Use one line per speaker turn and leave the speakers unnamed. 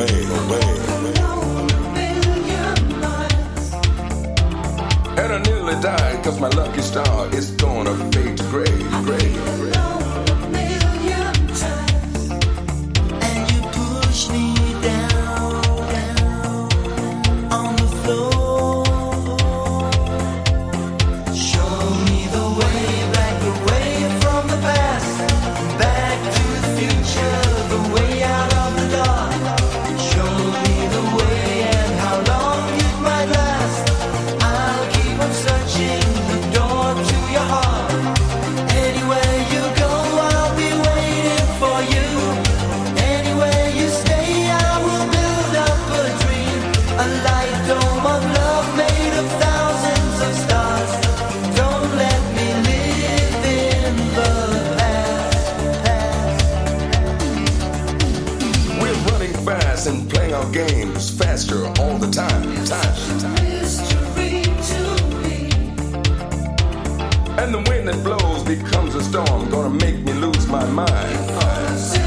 And I nearly died cause my lucky star is gonna fade to gray, gray. bass and
playing our games faster all the time. time, time. And the wind that blows becomes a storm, gonna make me lose my mind. Uh.